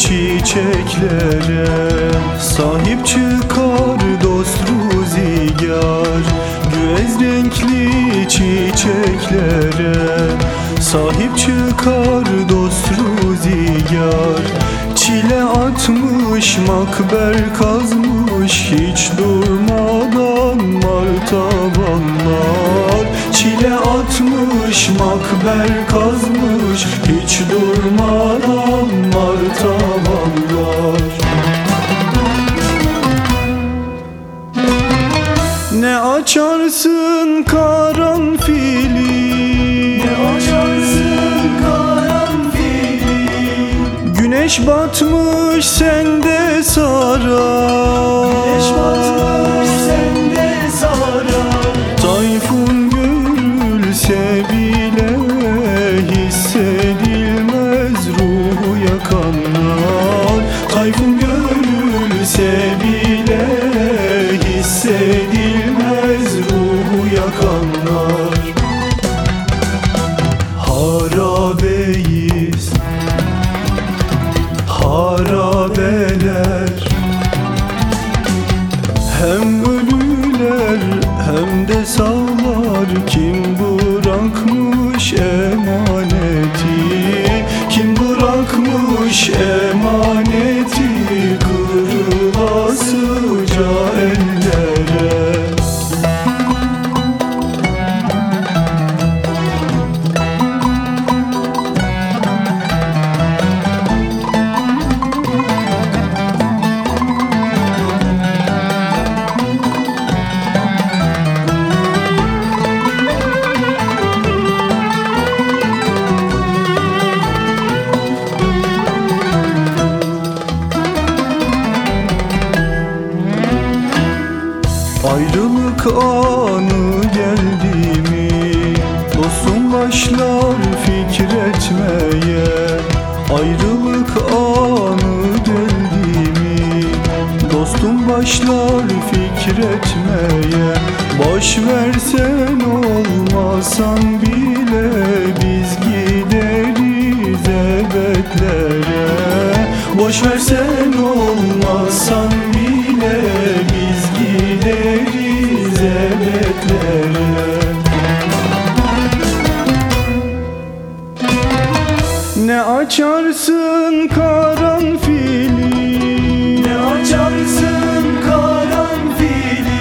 çiçeklere Sahip çıkar dost ruzigar Güez renkli çiçeklere Sahip çıkar dost ruzigar Çile atmış makber kazmış Hiç durmadan martabanlar Çile atmış makber kazmış. Hiç durmadan martabanlar Ne açarsın karanfili? Ne açarsın karanfili? Güneş batmış sende sarar Güneş batmış Para Ayrılık anı geldi mi? Dostum başlar fikretmeye Ayrılık anı geldi mi? Dostum başlar fikretmeye Boş versen olmasan bile Biz gideriz ebetlere Boş versen olmasan açarsın karanfili Ne açarsın karanfili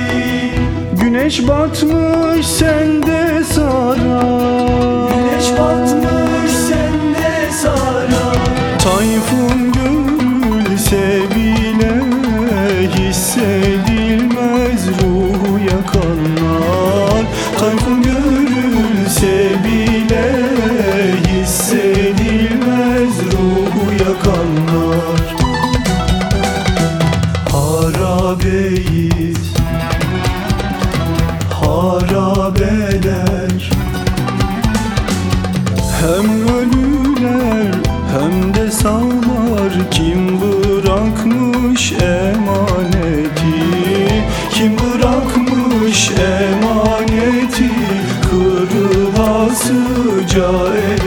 Güneş batmış sende sarar Güneş batmış sende sarar Tayfun görülse bile hissedilmez sağlar Kim bırakmış emaneti? Kim bırakmış emaneti? Kırılasıca el